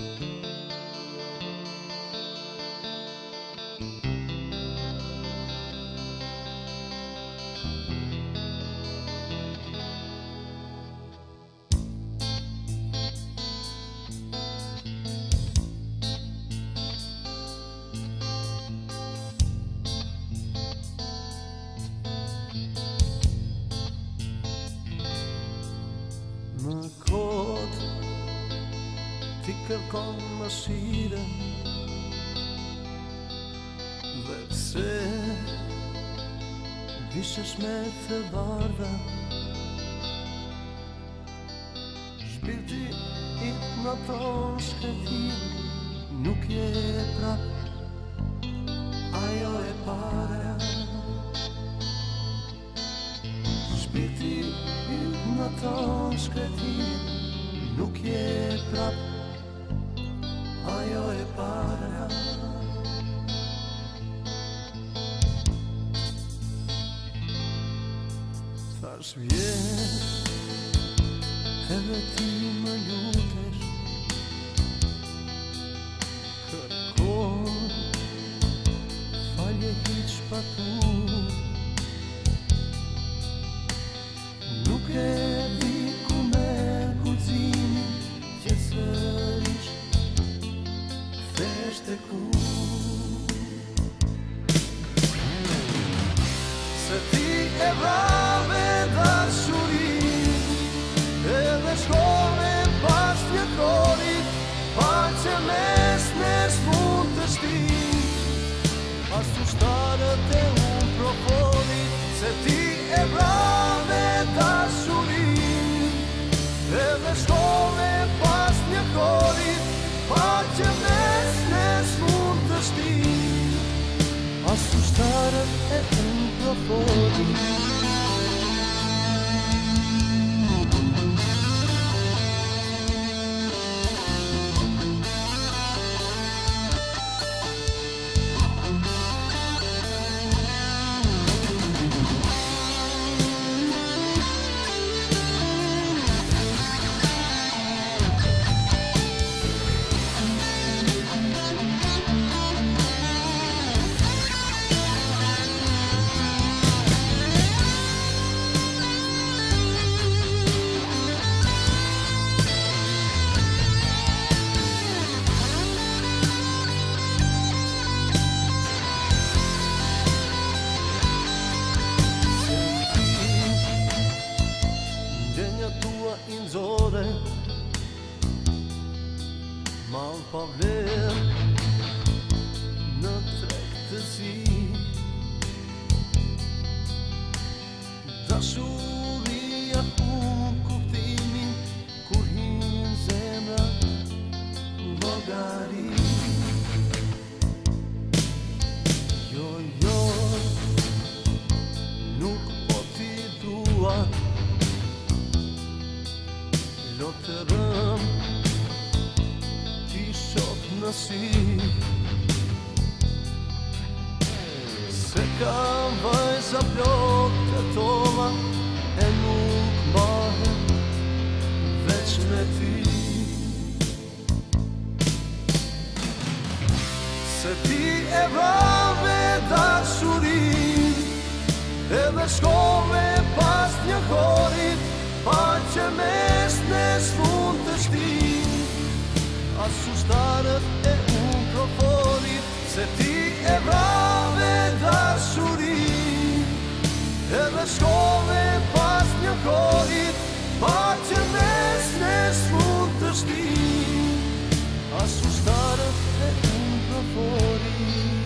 Thank you. kërkon më shire Dhe pse Vishesh me të bardha Shpirti i në Nuk je pra Ajo e pare Shpirti i në Nuk je prap sabes bien é A ti me ayudes Caracol Falha hits para tu No e di ku me guzimin Që sërish Theshte Se ti e for you. Tua i nëzorën Malë pavler Në trejtë të zi Dashuria u kuptimin Kur hinën zemra Në vogari Jo, jo Nuk po ti tua Se ka vaj sa blokët e e nuk ma e veç me ti Se ti e vrame da shuri, e në shkove pas një hori edhe shkolle pas një kohit, ma që mes neshtë mund të shtim, asus tarët e unë të forim.